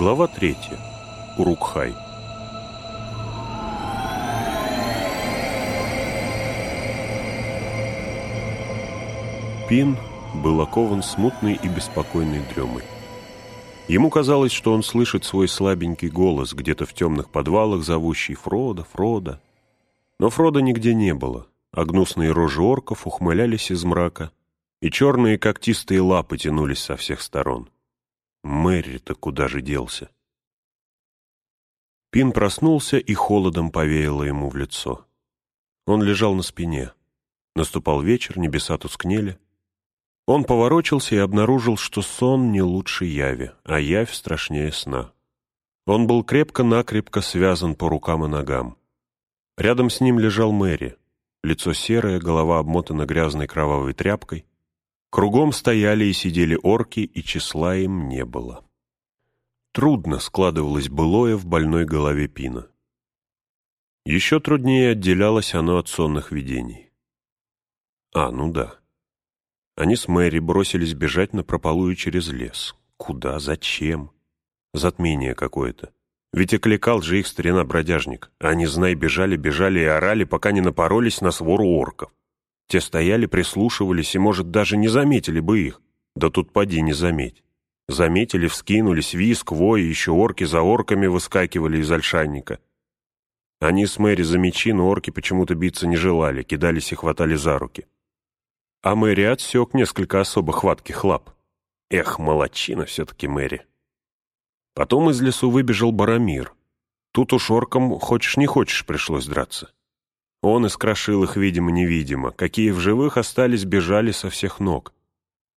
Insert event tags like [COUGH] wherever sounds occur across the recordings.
Глава третья. Урукхай. Пин был окован смутной и беспокойной дремой. Ему казалось, что он слышит свой слабенький голос где-то в темных подвалах, зовущий «Фрода, Фрода». Но Фрода нигде не было, а гнусные рожи орков ухмылялись из мрака, и черные когтистые лапы тянулись со всех сторон. Мэри-то куда же делся? Пин проснулся, и холодом повеяло ему в лицо. Он лежал на спине. Наступал вечер, небеса тускнели. Он поворочился и обнаружил, что сон не лучше яви, а явь страшнее сна. Он был крепко-накрепко связан по рукам и ногам. Рядом с ним лежал Мэри. Лицо серое, голова обмотана грязной кровавой тряпкой. Кругом стояли и сидели орки, и числа им не было. Трудно складывалось былое в больной голове Пина. Еще труднее отделялось оно от сонных видений. А, ну да. Они с Мэри бросились бежать на прополую через лес. Куда? Зачем? Затмение какое-то. Ведь окликал же их старина-бродяжник. Они, знай, бежали, бежали и орали, пока не напоролись на свору орков. Те стояли, прислушивались и, может, даже не заметили бы их. Да тут поди не заметь. Заметили, вскинулись, виск, вой, еще орки за орками выскакивали из ольшанника. Они с Мэри за мечи, но орки почему-то биться не желали, кидались и хватали за руки. А Мэри отсек несколько особо хватких лап. Эх, молодчина все-таки Мэри. Потом из лесу выбежал Барамир. Тут уж оркам, хочешь не хочешь, пришлось драться. Он искрошил их видимо-невидимо. Какие в живых остались, бежали со всех ног.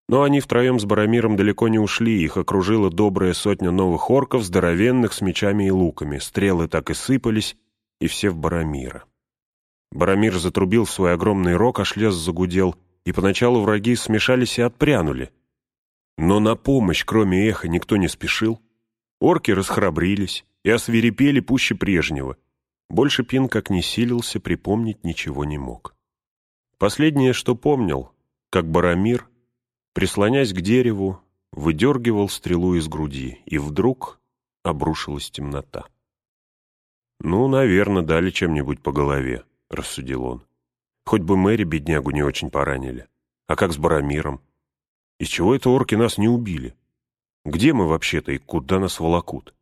Но они втроем с Барамиром далеко не ушли, их окружила добрая сотня новых орков, здоровенных, с мечами и луками. Стрелы так и сыпались, и все в Барамира. Барамир затрубил свой огромный рог, аж лес загудел, и поначалу враги смешались и отпрянули. Но на помощь, кроме эха, никто не спешил. Орки расхрабрились и освирепели пуще прежнего — больше Пин, как не силился, припомнить ничего не мог. Последнее, что помнил, как Барамир, прислонясь к дереву, выдергивал стрелу из груди, и вдруг обрушилась темнота. «Ну, наверное, дали чем-нибудь по голове», — рассудил он. «Хоть бы Мэри беднягу не очень поранили. А как с Барамиром? Из чего это орки нас не убили? Где мы вообще-то и куда нас волокут?»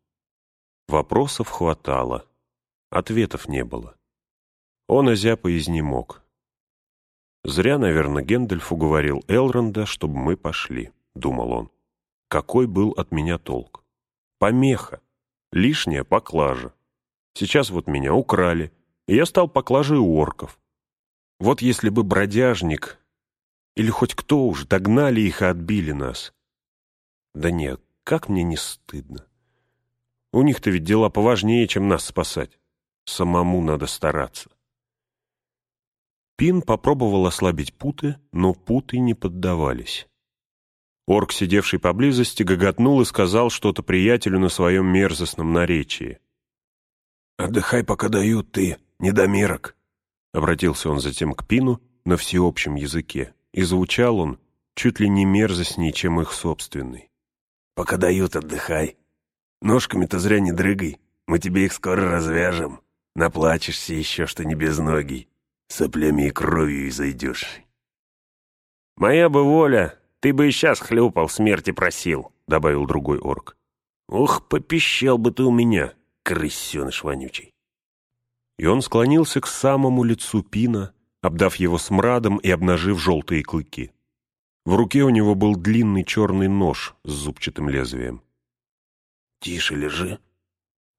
Вопросов хватало. Ответов не было. Он озяпо изнемог. «Зря, наверное, Гендальф уговорил Элронда, чтобы мы пошли», — думал он. «Какой был от меня толк? Помеха. Лишняя поклажа. Сейчас вот меня украли, и я стал поклажей у орков. Вот если бы бродяжник или хоть кто уж догнали их и отбили нас. Да нет, как мне не стыдно. У них-то ведь дела поважнее, чем нас спасать. Самому надо стараться. Пин попробовал ослабить путы, но путы не поддавались. Орк, сидевший поблизости, гоготнул и сказал что-то приятелю на своем мерзостном наречии. «Отдыхай, пока дают ты, недомерок», — обратился он затем к Пину на всеобщем языке, и звучал он чуть ли не мерзостнее, чем их собственный. «Пока дают, отдыхай. Ножками-то зря не дрыгай, мы тебе их скоро развяжем». Наплачешься еще, что не без ноги. Соплями и кровью и зайдешь. «Моя бы воля, ты бы и сейчас хлюпал, смерти просил», — добавил другой орк. «Ох, попищал бы ты у меня, крысеныш вонючий». И он склонился к самому лицу Пина, обдав его смрадом и обнажив желтые клыки. В руке у него был длинный черный нож с зубчатым лезвием. «Тише лежи»,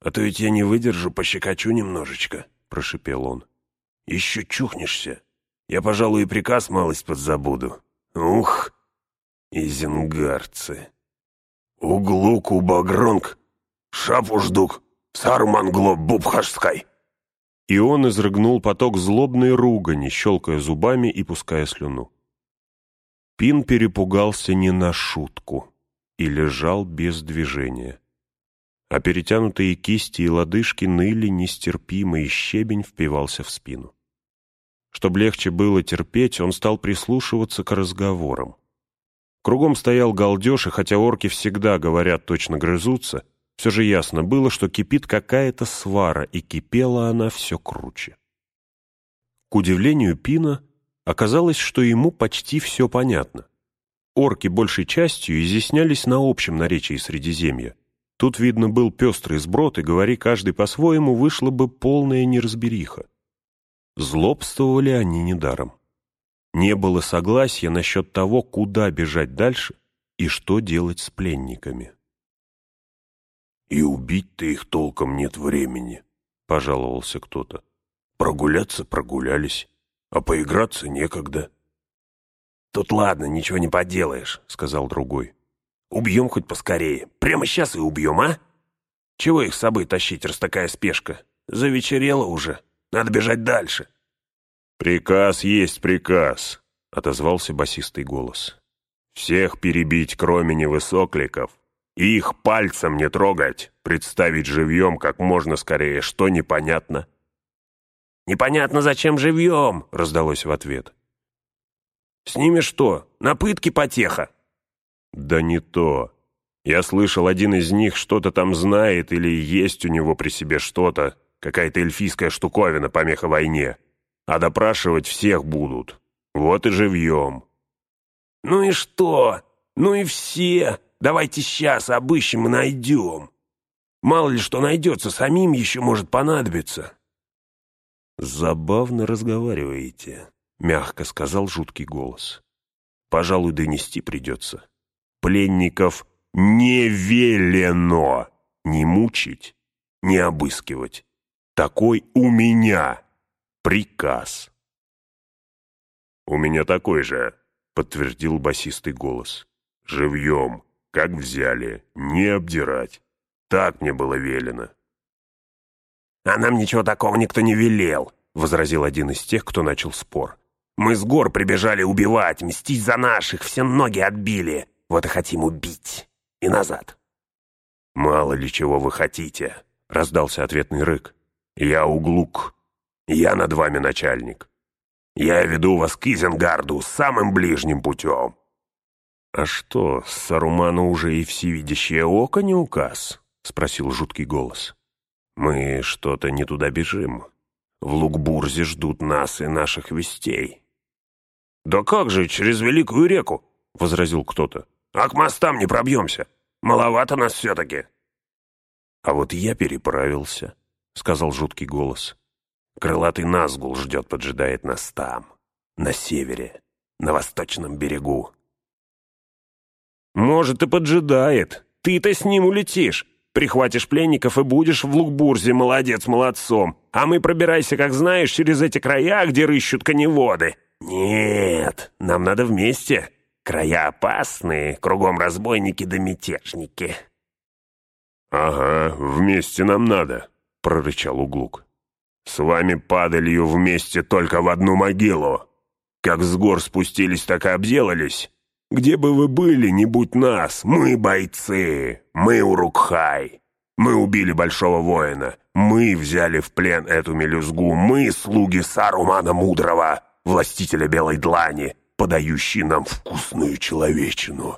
а то ведь я не выдержу, пощекочу немножечко», — прошипел он. «Еще чухнешься. Я, пожалуй, и приказ малость подзабуду. Ух, изенгарцы! Углук багронг, шапуждук, сармангло бубхашскай!» И он изрыгнул поток злобной ругани, щелкая зубами и пуская слюну. Пин перепугался не на шутку и лежал без движения а перетянутые кисти и лодыжки ныли нестерпимо, и щебень впивался в спину. Чтобы легче было терпеть, он стал прислушиваться к разговорам. Кругом стоял галдеж, и хотя орки всегда, говорят, точно грызутся, Все же ясно было, что кипит какая-то свара, и кипела она все круче. К удивлению Пина, оказалось, что ему почти все понятно. Орки большей частью изъяснялись на общем наречии Средиземья. Тут, видно, был пестрый сброд, и, говори каждый по-своему, вышла бы полная неразбериха. Злобствовали они недаром. Не было согласия насчет того, куда бежать дальше и что делать с пленниками. «И убить-то их толком нет времени», — пожаловался кто-то. «Прогуляться прогулялись, а поиграться некогда». «Тут ладно, ничего не поделаешь», — сказал другой. «Убьем хоть поскорее. Прямо сейчас и убьем, а? Чего их с собой тащить, раз такая спешка? Завечерело уже. Надо бежать дальше». «Приказ есть приказ», — отозвался басистый голос. «Всех перебить, кроме невысокликов, их пальцем не трогать, представить живьем как можно скорее, что непонятно. «Непонятно, зачем живьем?» — раздалось в ответ. «С ними что, на пытки потеха?» «Да не то. Я слышал, один из них что-то там знает или есть у него при себе что-то, какая-то эльфийская штуковина, помеха войне. А допрашивать всех будут. Вот и живьем». «Ну и что? Ну и все!» Давайте сейчас обыщем и найдем. Мало ли что найдется, самим еще может понадобиться». «Забавно разговариваете», — мягко сказал жуткий голос. «Пожалуй, донести придется. Пленников не велено ни мучить, ни обыскивать. Такой у меня приказ». «У меня такой же», — подтвердил басистый голос. «Живьем, как взяли, не обдирать. Так мне было велено». «А нам ничего такого никто не велел», — возразил один из тех, кто начал спор. «Мы с гор прибежали убивать, мстить за наших, все ноги отбили. Вот и хотим убить. И назад». «Мало ли чего вы хотите», — раздался ответный рык. «Я углук. Я над вами начальник. Я веду вас к Изенгарду самым ближним путем. «А что, Саруману уже и всевидящее око не указ?» — спросил жуткий голос. «Мы что-то не туда бежим. В Лукбурзе ждут нас и наших вестей». «Да как же, через Великую реку!» — возразил кто-то. «А к мостам не пробьемся. Маловато нас все-таки». «А вот я переправился», — сказал жуткий голос. «Крылатый Назгул ждет, поджидает нас там, на севере, на восточном берегу». «Может, и поджидает. Ты-то с ним улетишь. Прихватишь пленников и будешь в Лукбурзе молодец молодцом. А мы пробирайся, как знаешь, через эти края, где рыщут коневоды. Нет, нам надо вместе. Края опасные, кругом разбойники да мятежники». «Ага, вместе нам надо», — прорычал Углук. «С вами падалью вместе только в одну могилу. Как с гор спустились, так и обделались. Где бы вы были, не будь нас, мы бойцы, мы Урукхай. Мы убили большого воина, мы взяли в плен эту мелюзгу, мы слуги Сарумана Мудрого, властителя Белой Длани, подающие нам вкусную человечину.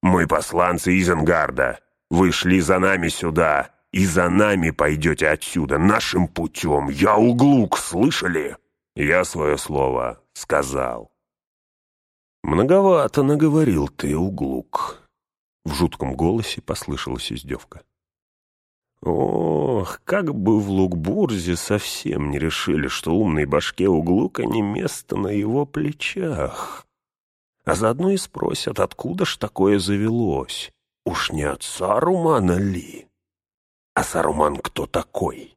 Мы посланцы Изенгарда, вы шли за нами сюда, и за нами пойдете отсюда, нашим путем. Я углук, слышали? Я свое слово сказал. «Многовато наговорил ты, углук!» В жутком голосе послышалась издевка. «Ох, как бы в Лукбурзе совсем не решили, что умной башке углука не место на его плечах. А заодно и спросят, откуда ж такое завелось? Уж не от Сарумана ли? А Саруман кто такой?»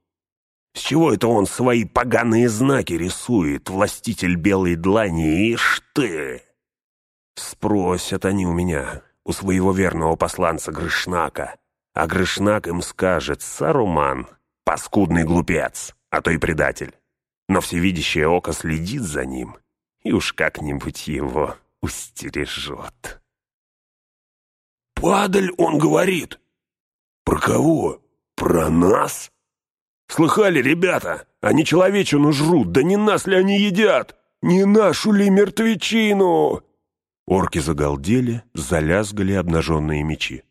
С чего это он свои поганые знаки рисует, властитель белой длани, ишь ты? Спросят они у меня, у своего верного посланца Грышнака. А Грышнак им скажет, Саруман, паскудный глупец, а то и предатель. Но всевидящее око следит за ним, и уж как-нибудь его устережет. «Падаль, он говорит!» «Про кого? Про нас?» «Слыхали, ребята? Они человечину жрут, да не нас ли они едят? Не нашу ли мертвечину?» Орки загалдели, залязгали обнаженные мечи.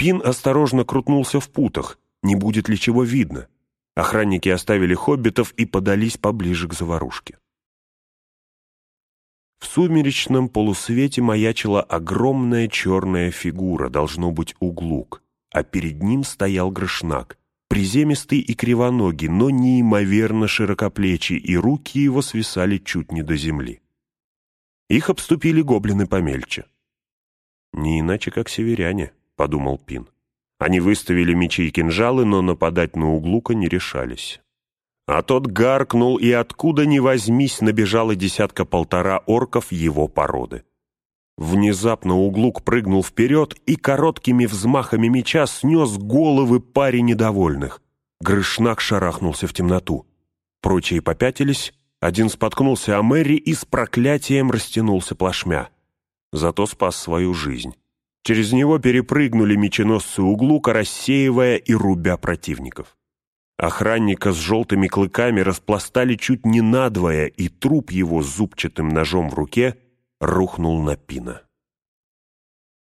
Пин осторожно крутнулся в путах, не будет ли чего видно. Охранники оставили хоббитов и подались поближе к заварушке. В сумеречном полусвете маячила огромная черная фигура, должно быть углук, а перед ним стоял грошнак, приземистый и кривоногий, но неимоверно широкоплечий, и руки его свисали чуть не до земли. Их обступили гоблины помельче. «Не иначе, как северяне», — подумал Пин. Они выставили мечи и кинжалы, но нападать на углука не решались. А тот гаркнул, и откуда ни возьмись набежала десятка-полтора орков его породы. Внезапно углук прыгнул вперед и короткими взмахами меча снес головы паре недовольных. Грышнак шарахнулся в темноту. Прочие попятились, один споткнулся о Мэри и с проклятием растянулся плашмя. Зато спас свою жизнь. Через него перепрыгнули меченосцы углука, рассеивая и рубя противников. Охранника с желтыми клыками распластали чуть не надвое, и труп его с зубчатым ножом в руке рухнул на пина.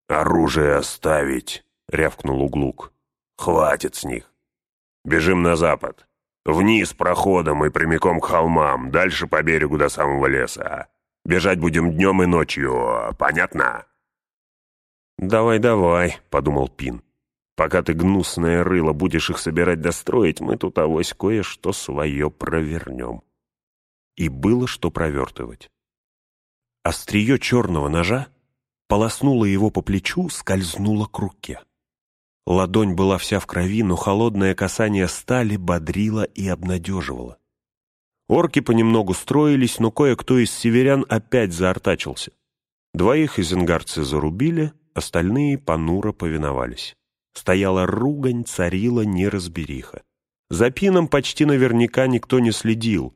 «Оружие оставить!» — рявкнул Углук. «Хватит с них! Бежим на запад, вниз проходом и прямиком к холмам, дальше по берегу до самого леса. Бежать будем днем и ночью, понятно?» «Давай-давай», — подумал Пин. Пока ты, гнусное рыло, будешь их собирать достроить, мы тут авось кое-что свое провернем. И было что провертывать. Острие черного ножа полоснуло его по плечу, скользнуло к руке. Ладонь была вся в крови, но холодное касание стали бодрило и обнадеживало. Орки понемногу строились, но кое-кто из северян опять заортачился. Двоих изенгарцы зарубили, остальные понуро повиновались. Стояла ругань, царила неразбериха. За пином почти наверняка никто не следил.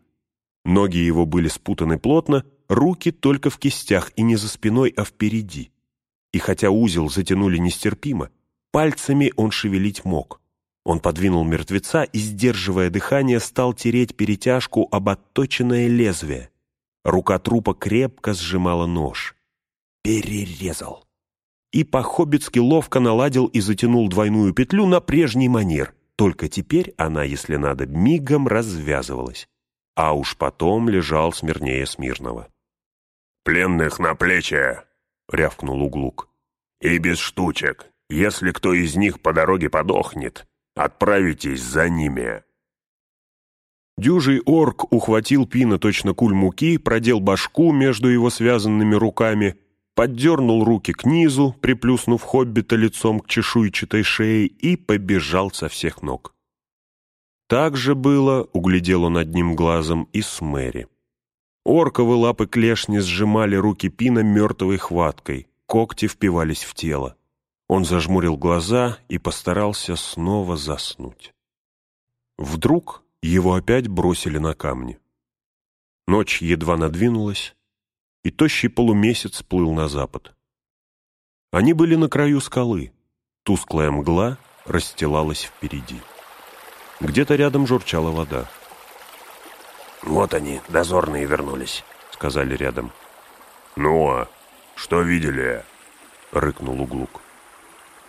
Ноги его были спутаны плотно, руки только в кистях и не за спиной, а впереди. И хотя узел затянули нестерпимо, пальцами он шевелить мог. Он подвинул мертвеца и, сдерживая дыхание, стал тереть перетяжку об отточенное лезвие. Рука трупа крепко сжимала нож. Перерезал и по-хоббитски ловко наладил и затянул двойную петлю на прежний манер, только теперь она, если надо, мигом развязывалась, а уж потом лежал смирнее смирного. «Пленных на плечи!» — рявкнул Углук. «И без штучек. Если кто из них по дороге подохнет, отправитесь за ними». Дюжий орк ухватил Пина точно куль муки, продел башку между его связанными руками — поддернул руки к низу, приплюснув хоббита лицом к чешуйчатой шее, и побежал со всех ног. Так же было, углядел он одним глазом, и с Мэри. Орковы лапы клешни сжимали руки Пина мертвой хваткой, когти впивались в тело. Он зажмурил глаза и постарался снова заснуть. Вдруг его опять бросили на камни. Ночь едва надвинулась, и тощий полумесяц плыл на запад. Они были на краю скалы. Тусклая мгла расстилалась впереди. Где-то рядом журчала вода. «Вот они, дозорные вернулись», — сказали рядом. «Ну, а что видели?» — рыкнул Углук.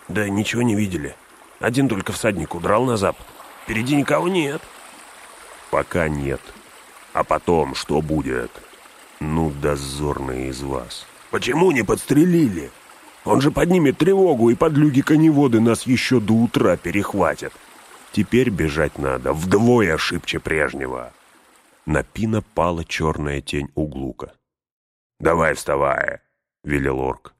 «Да ничего не видели. Один только всадник удрал на запад. Впереди никого нет». «Пока нет. А потом что будет?» Ну, дозорные из вас. Почему не подстрелили? Он же поднимет тревогу, и подлюги-коневоды нас еще до утра перехватят. Теперь бежать надо, вдвое шибче прежнего. На Пина пала черная тень углука. «Давай вставай», — велел орк.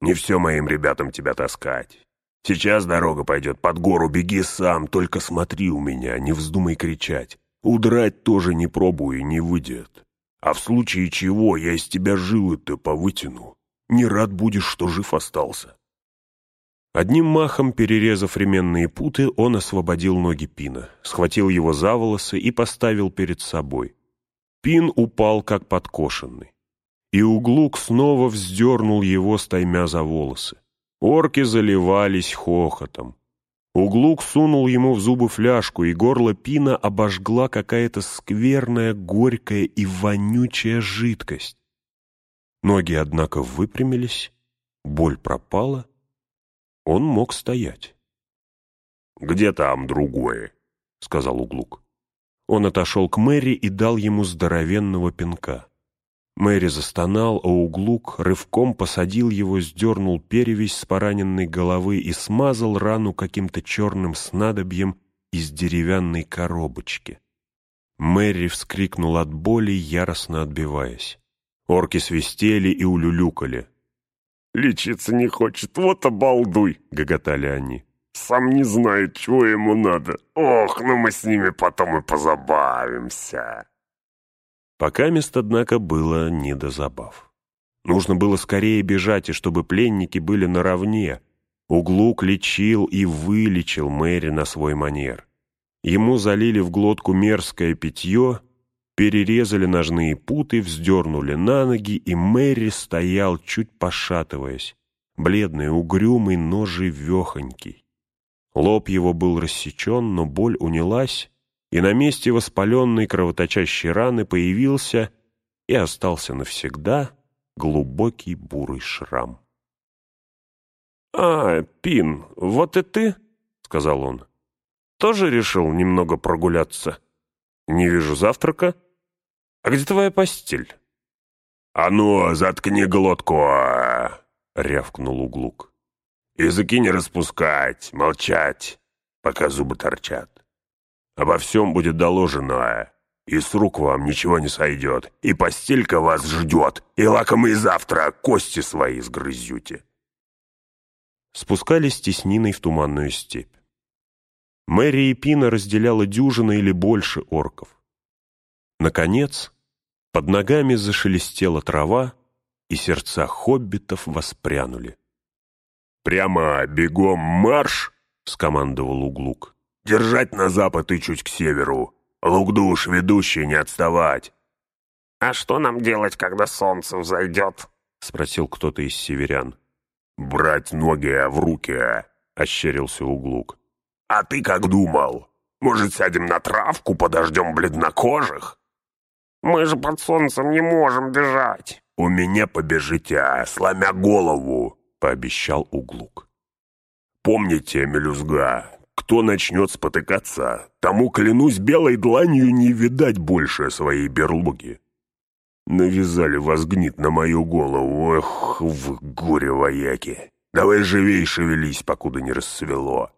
«Не все моим ребятам тебя таскать. Сейчас дорога пойдет под гору, беги сам, только смотри у меня, не вздумай кричать. Удрать тоже не пробуй, не выйдет. А в случае чего я из тебя жилы-то повытяну. Не рад будешь, что жив остался». Одним махом, перерезав ременные путы, он освободил ноги Пина, схватил его за волосы и поставил перед собой. Пин упал, как подкошенный. И Углук снова вздернул его, стаймя за волосы. Орки заливались хохотом. Углук сунул ему в зубы фляжку, и горло пина обожгла какая-то скверная, горькая и вонючая жидкость. Ноги, однако, выпрямились, боль пропала, он мог стоять. «Где там другое?» — сказал Углук. Он отошел к Мэри и дал ему здоровенного пинка. Мэри застонал, а Углук рывком посадил его, сдернул перевязь с пораненной головы и смазал рану каким-то черным снадобьем из деревянной коробочки. Мэри вскрикнул от боли, яростно отбиваясь. Орки свистели и улюлюкали. «Лечиться не хочет, вот обалдуй!» — гоготали они. «Сам не знает, чего ему надо. Ох, ну мы с ними потом и позабавимся!» Пока мест, однако, было не до забав. Нужно было скорее бежать, и чтобы пленники были наравне. Углук лечил и вылечил Мэри на свой манер. Ему залили в глотку мерзкое питье, перерезали ножные путы, вздернули на ноги, и Мэри стоял, чуть пошатываясь, бледный, угрюмый, но живехонький. Лоб его был рассечен, но боль унялась, и на месте воспаленной кровоточащей раны появился и остался навсегда глубокий бурый шрам. «А, Пин, вот и ты?» — сказал он. «Тоже решил немного прогуляться? Не вижу завтрака. А где твоя постель?» «А ну, заткни глотку!» — рявкнул Углук. «Языки не распускать, молчать, пока зубы торчат. Обо всем будет доложено, и с рук вам ничего не сойдет, и постелька вас ждет, и лакомый завтра кости свои сгрызете». Спускались тесниной в туманную степь. Мэри и Пина разделяла дюжина или больше орков. Наконец, под ногами зашелестела трава, и сердца хоббитов воспрянули. «Прямо бегом марш!» — скомандовал Углук. Держать на запад и чуть к северу. Лугдуш, ведущий, не отставать. «А что нам делать, когда солнце взойдет?» — спросил кто-то из северян. «Брать ноги в руки», — ощерился Углук. «А ты как думал? Может, сядем на травку, подождем бледнокожих?» «Мы же под солнцем не можем бежать». «У меня побежите, сломя голову», — пообещал Углук. «Помните, мелюзга, кто начнет спотыкаться, тому, клянусь, белой дланью не видать больше своей берлоги. Навязали вас гнит на мою голову, эх, вы горе-вояки. Давай живей шевелись, покуда не рассвело.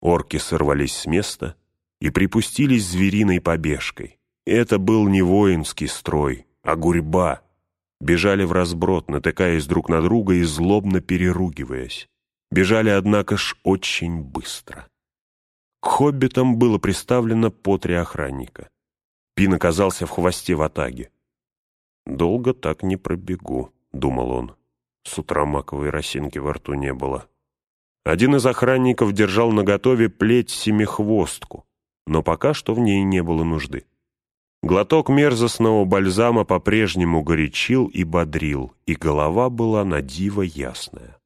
Орки сорвались с места и припустились звериной побежкой. Это был не воинский строй, а гурьба. Бежали в разброд, натыкаясь друг на друга и злобно переругиваясь. Бежали, однако ж, очень быстро. К хоббитам было приставлено по три охранника. Пин оказался в хвосте в атаге. «Долго так не пробегу», — думал он. С утра маковой росинки во рту не было. Один из охранников держал наготове плеть семихвостку, но пока что в ней не было нужды. Глоток мерзостного бальзама по-прежнему горячил и бодрил, и голова была на диво ясная.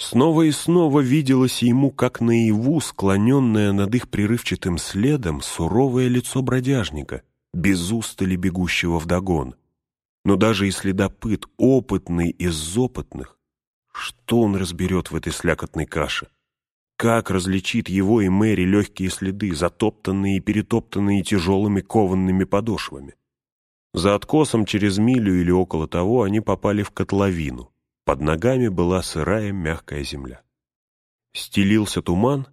Снова и снова виделось ему, как наяву, склоненное над их прерывчатым следом, суровое лицо бродяжника, без устали бегущего вдогон. Но даже и следопыт, опытный из опытных, что он разберет в этой слякотной каше? Как различит его и Мэри легкие следы, затоптанные и перетоптанные тяжелыми кованными подошвами? За откосом через милю или около того они попали в котловину. Под ногами была сырая мягкая земля. Стелился туман,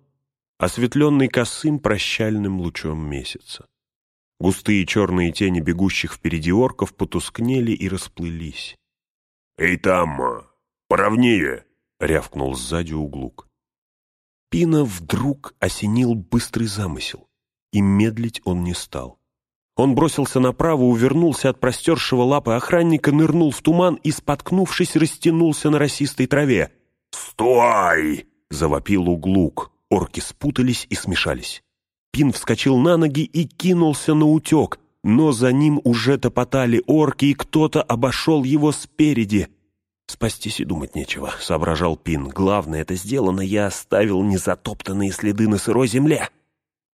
осветленный косым прощальным лучом месяца. Густые черные тени бегущих впереди орков потускнели и расплылись. «Эй, там! Поровнее!» — рявкнул сзади углук. Пина вдруг осенил быстрый замысел, и медлить он не стал. Он бросился направо, увернулся от простершего лапы охранника, нырнул в туман и, споткнувшись, растянулся на росистой траве. «Стой!» — завопил углук. Орки спутались и смешались. Пин вскочил на ноги и кинулся на утек, но за ним уже топотали орки, и кто-то обошел его спереди. «Спастись и думать нечего», — соображал Пин. «Главное, это сделано, я оставил незатоптанные следы на сырой земле».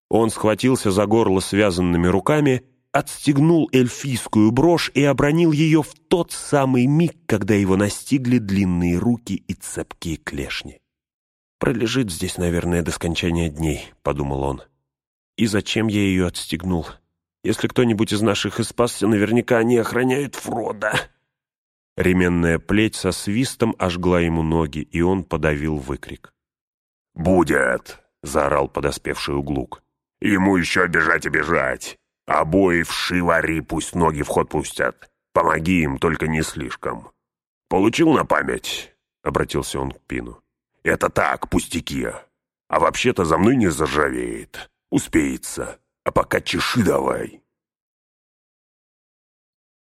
Он схватился за горло связанными руками отстегнул эльфийскую брошь и обронил ее в тот самый миг, когда его настигли длинные руки и цепкие клешни. «Пролежит здесь, наверное, до скончания дней», — подумал он. «И зачем я ее отстегнул? Если кто-нибудь из наших и спасся, наверняка они охраняют Фрода». Ременная плеть со свистом ожгла ему ноги, и он подавил выкрик. «Будет!» — заорал подоспевший углук. «Ему еще бежать и бежать! Обои в шивари пусть ноги в ход пустят. Помоги им, только не слишком». «Получил на память?» — обратился он к Пину. «Это так, пустяки. А вообще-то за мной не заржавеет. Успеется. А пока чеши давай».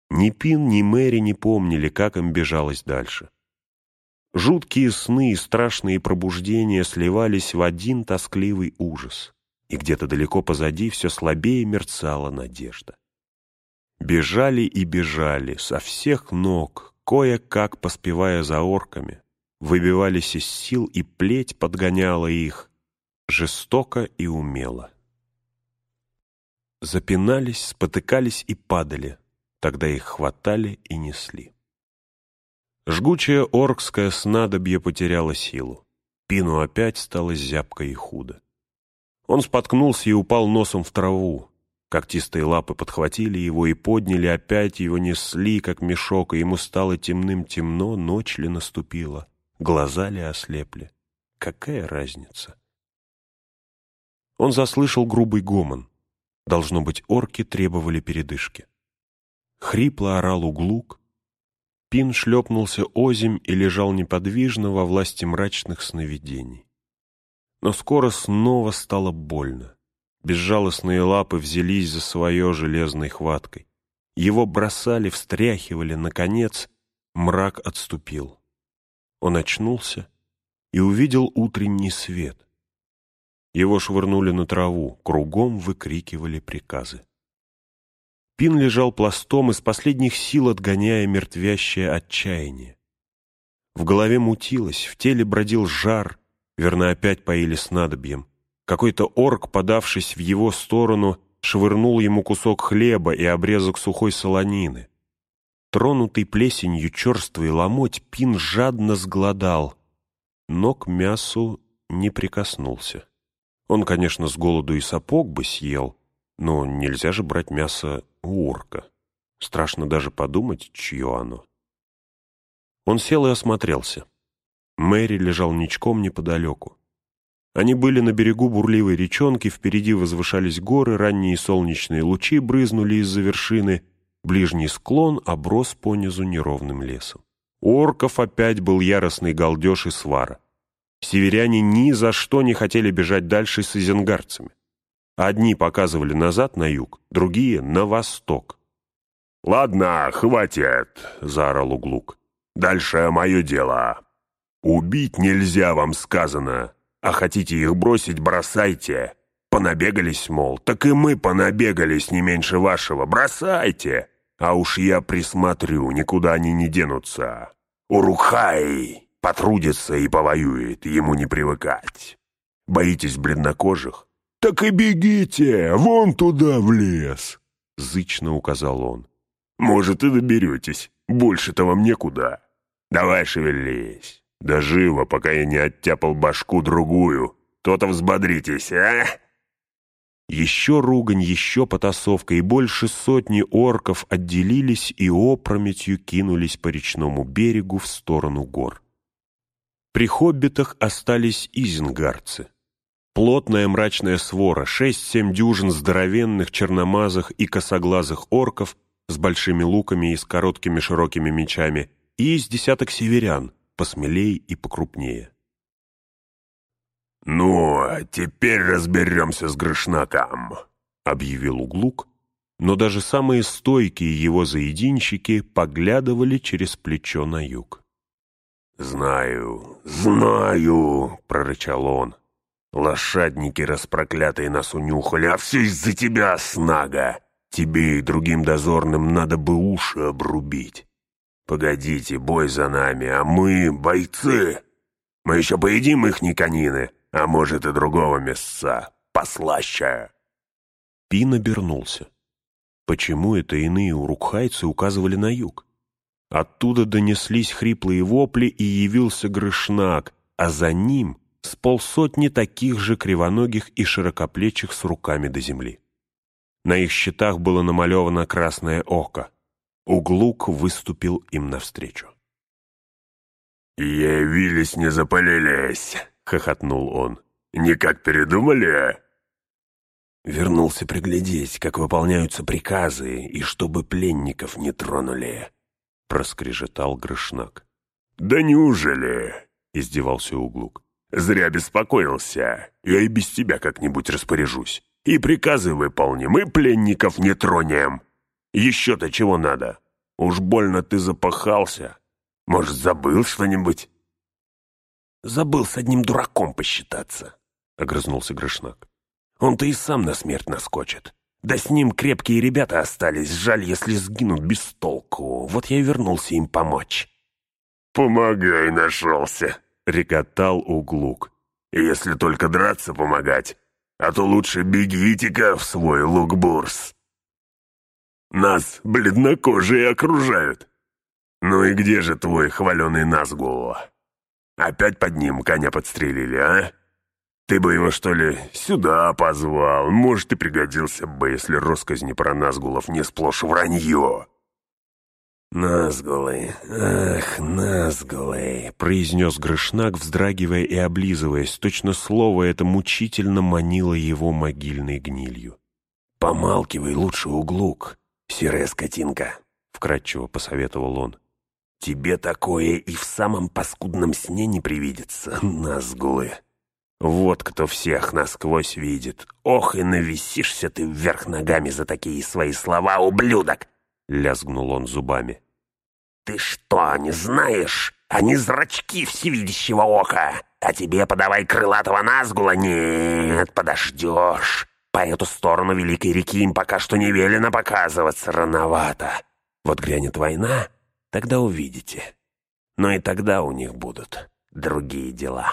Ни Пин, ни Мэри не помнили, как им бежалось дальше. Жуткие сны и страшные пробуждения сливались в один тоскливый ужас, и где-то далеко позади все слабее мерцала надежда. Бежали и бежали со всех ног, кое-как поспевая за орками, выбивались из сил, и плеть подгоняла их, жестоко и умело. Запинались, спотыкались и падали, тогда их хватали и несли. Жгучее оркское снадобье потеряло силу. Пину опять стало зябко и худо. Он споткнулся и упал носом в траву. Когтистые лапы подхватили его и подняли, опять его несли, как мешок, и ему стало темным-темно, ночь ли наступила, глаза ли ослепли. Какая разница? Он заслышал грубый гомон. Должно быть, орки требовали передышки. Хрипло орал углук, Пин шлепнулся озимь и лежал неподвижно во власти мрачных сновидений. Но скоро снова стало больно. Безжалостные лапы взялись за свое железной хваткой. Его бросали, встряхивали, наконец, мрак отступил. Он очнулся и увидел утренний свет. Его швырнули на траву, кругом выкрикивали приказы. Пин лежал пластом из последних сил, отгоняя мертвящее отчаяние. В голове мутилось, в теле бродил жар, верно, опять поили снадобьем. Какой-то орк, подавшись в его сторону, швырнул ему кусок хлеба и обрезок сухой солонины. Тронутый плесенью черствый ломоть, Пин жадно сгладал, но к мясу не прикоснулся. Он, конечно, с голоду и сапог бы съел, но нельзя же брать мясо у орка. Страшно даже подумать, чье оно. Он сел и осмотрелся. Мэри лежал ничком неподалеку. Они были на берегу бурливой речонки, впереди возвышались горы, ранние солнечные лучи брызнули из-за вершины, ближний склон оброс понизу неровным лесом. У орков опять был яростный галдеж и свара. Северяне ни за что не хотели бежать дальше с изенгарцами. Одни показывали назад на юг, другие — на восток. «Ладно, хватит!» — заорал Углук. «Дальше мое дело. Убить нельзя, вам сказано. А хотите их бросить, бросайте. Понабегались, мол, так и мы понабегались не меньше вашего. Бросайте! А уж я присмотрю, никуда они не денутся. Урухай потрудится и повоюет, ему не привыкать. Боитесь бледнокожих? «Так и бегите! Вон туда, в лес!» — зычно указал он. «Может, и доберетесь. Больше-то вам некуда. Давай шевелись. Да живо, пока я не оттяпал башку другую. То-то взбодритесь, а?» Еще ругань, еще потасовка, и больше сотни орков отделились и опрометью кинулись по речному берегу в сторону гор. При хоббитах остались изенгарцы. Плотная мрачная свора, шесть-семь дюжин здоровенных черномазых и косоглазых орков с большими луками и с короткими широкими мечами, и из десяток северян, посмелее и покрупнее. «Ну, а теперь разберемся с Грышнаком», — объявил Углук, но даже самые стойкие его заединщики поглядывали через плечо на юг. «Знаю, знаю», — прорычал он. Лошадники распроклятые нас унюхали, а все из-за тебя, снага. Тебе и другим дозорным надо бы уши обрубить. Погодите, бой за нами, а мы бойцы. Мы еще поедим их никонины, а может и другого мясца, послаще. Пин обернулся. Почему это иные урукхайцы указывали на юг? Оттуда донеслись хриплые вопли, и явился Грышнак, а за ним с полсотни таких же кривоногих и широкоплечих с руками до земли. На их щитах было намалевано красное око. Углук выступил им навстречу. «Явились, не запалились!» — хохотнул он. «Никак передумали?» Вернулся приглядеть, как выполняются приказы, и чтобы пленников не тронули. — проскрежетал Грышнак. «Да неужели?» — издевался Углук. «Зря беспокоился. Я и без тебя как-нибудь распоряжусь. И приказы выполним, и пленников не тронем. Еще-то чего надо? Уж больно ты запахался. Может, забыл что-нибудь?» «Забыл с одним дураком посчитаться», — огрызнулся Грышнак. «Он-то и сам на смерть наскочит. Да с ним крепкие ребята остались, жаль, если сгинут без толку. Вот я и вернулся им помочь». «Помогай, нашелся», — рекотал Углук. «Если только драться помогать, а то лучше бегите-ка в свой лукбурс. Нас бледнокожие окружают. Ну и где же твой хваленый Назгул? Опять под ним коня подстрелили, а?» Ты бы его, что ли, сюда позвал? Может, и пригодился бы, если росказни про Назгулов не сплошь вранье». «Назгулы, ах, Назгулы!» — произнес Грышнак, вздрагивая и облизываясь. Точно слово это мучительно манило его могильной гнилью. «Помалкивай лучше, углук, серая скотинка!» — вкратчиво посоветовал он. «Тебе такое и в самом паскудном сне не привидится, [LAUGHS] Назгулы!» Вот кто всех насквозь видит. Ох, и нависишься ты вверх ногами за такие свои слова, ублюдок!» Лязгнул он зубами. «Ты что, не знаешь? Они зрачки всевидящего ока! А тебе подавай крылатого назгула? Нет, подождешь. По эту сторону Великой реки им пока что не велено показываться рановато. Вот грянет война, тогда увидите. Но и тогда у них будут другие дела».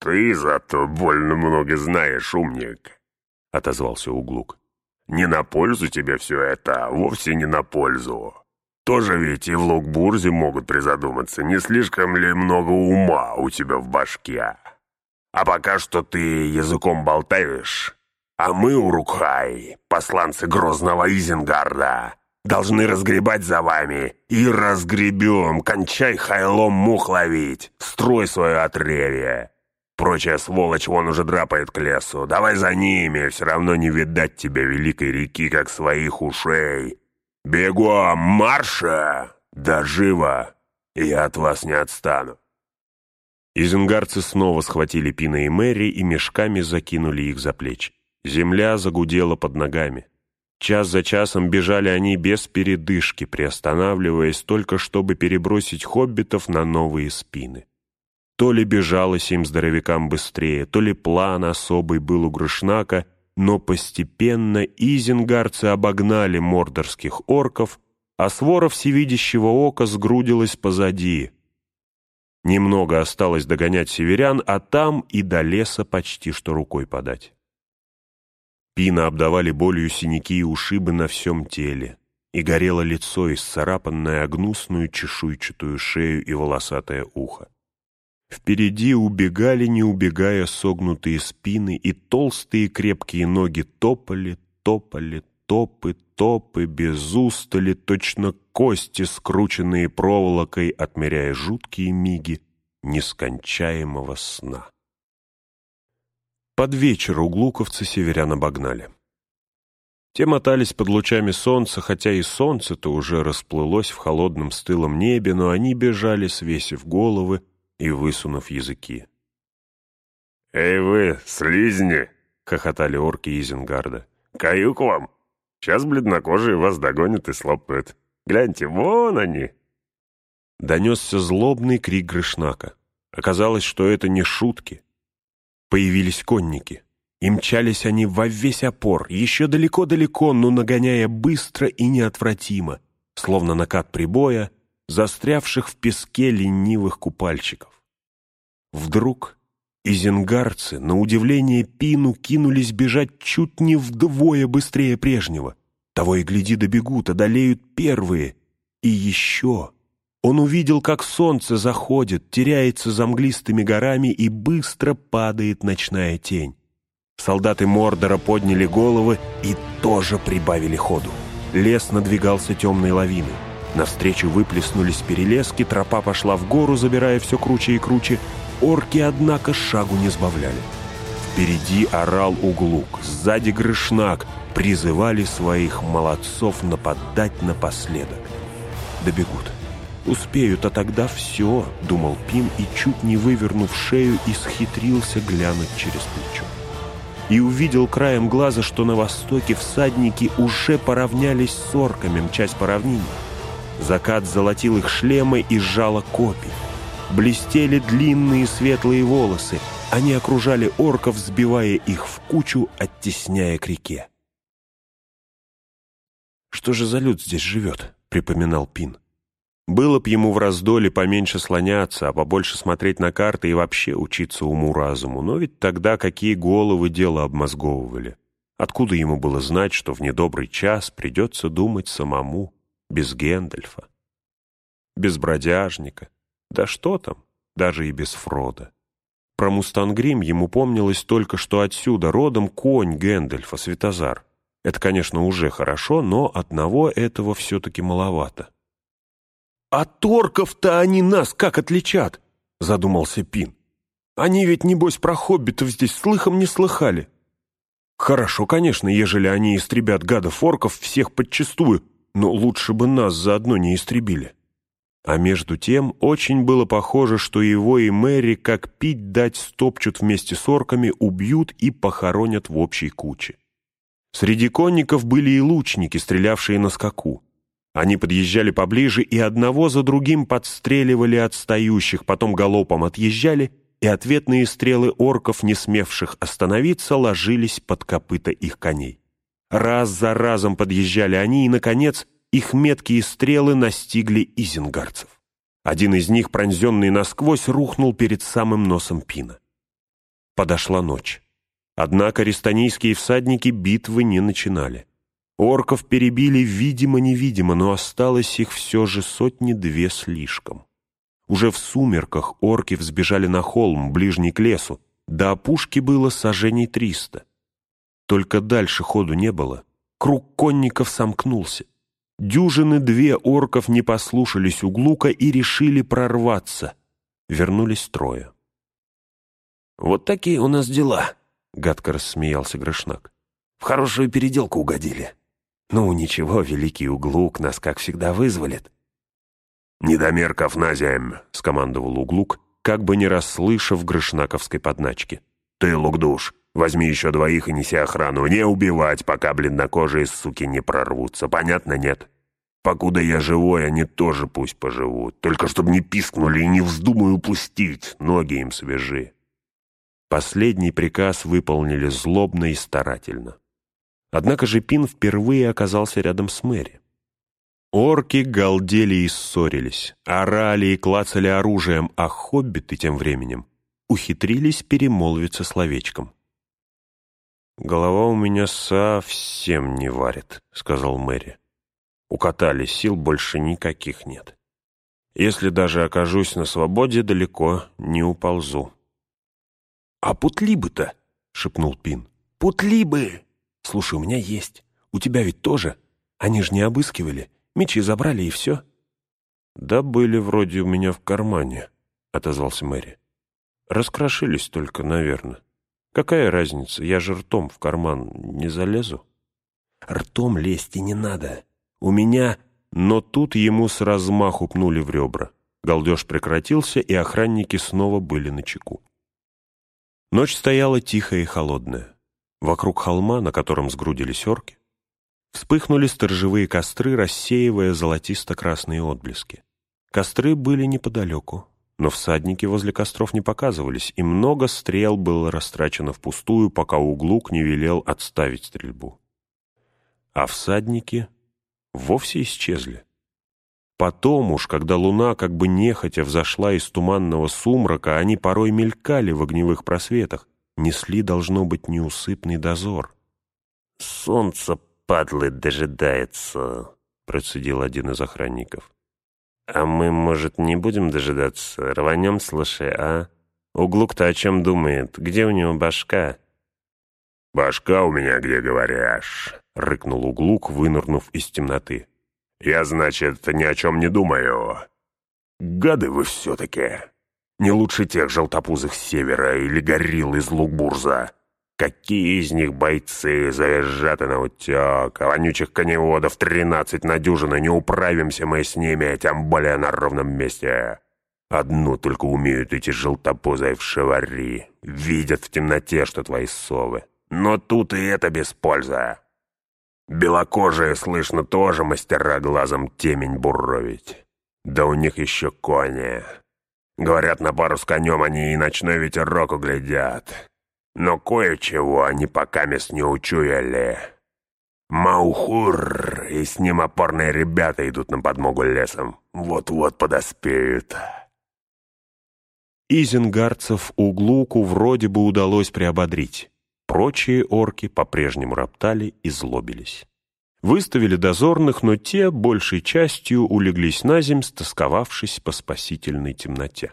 «Ты зато больно много знаешь, умник», — отозвался Углук. «Не на пользу тебе все это, а вовсе не на пользу. Тоже ведь и в Лукбурзе могут призадуматься, не слишком ли много ума у тебя в башке. А пока что ты языком болтаешь, а мы, Урукхай, посланцы грозного Изенгарда, должны разгребать за вами. И разгребем, кончай хайлом мух ловить, строй свое отревье. Прочая сволочь вон уже драпает к лесу. Давай за ними, все равно не видать тебя великой реки, как своих ушей. Бегом, марша! Да живо! Я от вас не отстану. Изенгарцы снова схватили Пина и Мэри и мешками закинули их за плечи. Земля загудела под ногами. Час за часом бежали они без передышки, приостанавливаясь только, чтобы перебросить хоббитов на новые спины. То ли бежалось им здоровякам быстрее, то ли план особый был у Грышнака, но постепенно изенгарцы обогнали мордорских орков, а свора всевидящего ока сгрудилась позади. Немного осталось догонять северян, а там и до леса почти что рукой подать. Пина обдавали болью синяки и ушибы на всем теле, и горело лицо, исцарапанное огнусную чешуйчатую шею и волосатое ухо. Впереди убегали, не убегая, согнутые спины, и толстые крепкие ноги топали, топали, топы, топы, без устали, точно кости, скрученные проволокой, отмеряя жуткие миги нескончаемого сна. Под вечер углуковцы северян обогнали. Те мотались под лучами солнца, хотя и солнце-то уже расплылось в холодном стылом небе, но они бежали, свесив головы, и высунув языки. «Эй вы, слизни!» — хохотали орки Изенгарда. «Каюк вам! Сейчас бледнокожие вас догонят и слопают. Гляньте, вон они!» Донесся злобный крик Грышнака. Оказалось, что это не шутки. Появились конники. И мчались они во весь опор, еще далеко-далеко, но нагоняя быстро и неотвратимо, словно накат прибоя, застрявших в песке ленивых купальщиков. Вдруг изенгарцы, на удивление Пину, кинулись бежать чуть не вдвое быстрее прежнего. Того и гляди добегут, одолеют первые. И еще он увидел, как солнце заходит, теряется за мглистыми горами и быстро падает ночная тень. Солдаты Мордора подняли головы и тоже прибавили ходу. Лес надвигался темной лавиной. Навстречу выплеснулись перелески, тропа пошла в гору, забирая все круче и круче. Орки, однако, шагу не сбавляли. Впереди орал углук, сзади грышнак, призывали своих молодцов нападать напоследок. Добегут. Успеют, а тогда все, думал Пим и, чуть не вывернув шею, исхитрился глянуть через плечо. И увидел краем глаза, что на востоке всадники уже поравнялись с орками, мчась по равнине. Закат золотил их шлемы и сжало копий. Блестели длинные светлые волосы. Они окружали орков, сбивая их в кучу, оттесняя к реке. «Что же за люд здесь живет?» — припоминал Пин. Было б ему в раздоле поменьше слоняться, а побольше смотреть на карты и вообще учиться уму-разуму. Но ведь тогда какие головы дело обмозговывали. Откуда ему было знать, что в недобрый час придется думать самому, без Гендальфа, без бродяжника, да что там, даже и без Фрода. Про Мустангрим ему помнилось только, что отсюда родом конь Гэндальфа, Светозар. Это, конечно, уже хорошо, но одного этого все-таки маловато. «А торков-то они нас как отличат?» — задумался Пин. «Они ведь, небось, про хоббитов здесь слыхом не слыхали». «Хорошо, конечно, ежели они истребят гадов-орков всех подчистую, но лучше бы нас заодно не истребили». А между тем очень было похоже, что его и Мэри, как пить дать, стопчут вместе с орками, убьют и похоронят в общей куче. Среди конников были и лучники, стрелявшие на скаку. Они подъезжали поближе и одного за другим подстреливали отстающих, потом галопом отъезжали, и ответные стрелы орков, не смевших остановиться, ложились под копыта их коней. Раз за разом подъезжали они, и, наконец, их меткие стрелы настигли изенгарцев. Один из них, пронзенный насквозь, рухнул перед самым носом Пина. Подошла ночь. Однако рестанийские всадники битвы не начинали. Орков перебили видимо-невидимо, но осталось их все же сотни-две слишком. Уже в сумерках орки взбежали на холм, ближний к лесу. До опушки было сажений триста. Только дальше ходу не было. Круг конников сомкнулся. Дюжины две орков не послушались углука и решили прорваться. Вернулись трое. «Вот такие у нас дела», — гадко рассмеялся Грышнак. «В хорошую переделку угодили». «Ну, ничего, великий углук нас, как всегда, вызволит». «Недомерков на земь!» — скомандовал углук, как бы не расслышав грышнаковской подначки. «Ты, Лукдуш, возьми еще двоих и неси охрану. Не убивать, пока бледнокожие суки не прорвутся. Понятно, нет? Покуда я живой, они тоже пусть поживут. Только чтобы не пискнули и не вздумай упустить. Ноги им свежи». Последний приказ выполнили злобно и старательно. Однако же Пин впервые оказался рядом с Мэри. Орки галдели и ссорились, орали и клацали оружием, а хоббиты тем временем ухитрились перемолвиться словечком. «Голова у меня совсем не варит», — сказал Мэри. «Укатали, сил больше никаких нет. Если даже окажусь на свободе, далеко не уползу». «А путлибы-то?» — шепнул Пин. «Путлибы!» «Слушай, у меня есть. У тебя ведь тоже. Они же не обыскивали. Мечи забрали, и все». «Да были вроде у меня в кармане», — отозвался Мэри. «Раскрошились только, наверное. Какая разница, я же ртом в карман не залезу». «Ртом лезть и не надо. У меня...» Но тут ему с размаху пнули в ребра. Галдеж прекратился, и охранники снова были на чеку. Ночь стояла тихая и холодная. Вокруг холма, на котором сгрудились орки, вспыхнули сторожевые костры, рассеивая золотисто-красные отблески. Костры были неподалеку, но всадники возле костров не показывались, и много стрел было растрачено впустую, пока Углук не велел отставить стрельбу. А всадники вовсе исчезли. Потом уж, когда луна как бы нехотя взошла из туманного сумрака, они порой мелькали в огневых просветах, несли, должно быть, неусыпный дозор. «Солнце падлы дожидается», — процедил один из охранников. «А мы, может, не будем дожидаться? Рванем, слушай, а? Углук-то о чем думает? Где у него башка?» «Башка у меня где, говоришь?» — рыкнул Углук, вынырнув из темноты. «Я, значит, ни о чем не думаю. Гады вы все-таки. Не лучше тех желтопузых севера или горилл из Лукбурза. Какие из них бойцы завизжаты на утек, а вонючих коневодов тринадцать на дюжину, не управимся мы с ними, тем более на ровном месте. Одну только умеют эти желтопузые в шевари, видят в темноте, что твои совы. Но тут и это без пользы. Белокожие, слышно, тоже мастера глазом темень буровить. Да у них еще кони. Говорят, на пару с конем они и ночной ветерок углядят. Но кое-чего они пока мест не учуяли. Маухур и с ним опорные ребята идут на подмогу лесом. Вот-вот подоспеют. Изенгарцев углуку вроде бы удалось приободрить. Прочие орки по-прежнему роптали и злобились. Выставили дозорных, но те большей частью улеглись на земь, стосковавшись по спасительной темноте.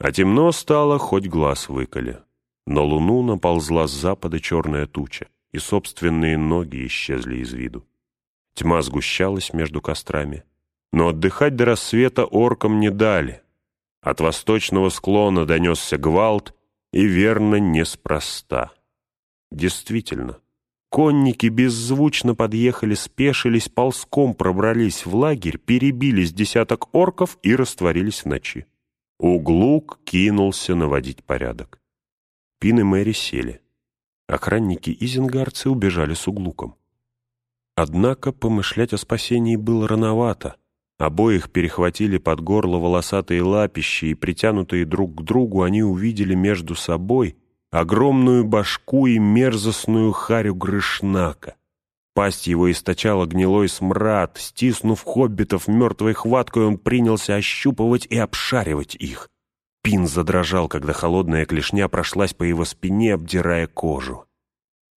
А темно стало, хоть глаз выколи. На луну наползла с запада черная туча, и собственные ноги исчезли из виду. Тьма сгущалась между кострами, но отдыхать до рассвета оркам не дали. От восточного склона донесся гвалт, и верно неспроста. Действительно, конники беззвучно подъехали, спешились, ползком пробрались в лагерь, перебились десяток орков и растворились в ночи. Углук кинулся наводить порядок. Пин и Мэри сели. Охранники изенгарцы убежали с углуком. Однако помышлять о спасении было рановато. Обоих перехватили под горло волосатые лапищи, и, притянутые друг к другу, они увидели между собой огромную башку и мерзостную харю Грышнака. Пасть его источала гнилой смрад, стиснув хоббитов мертвой хваткой, он принялся ощупывать и обшаривать их. Пин задрожал, когда холодная клешня прошлась по его спине, обдирая кожу.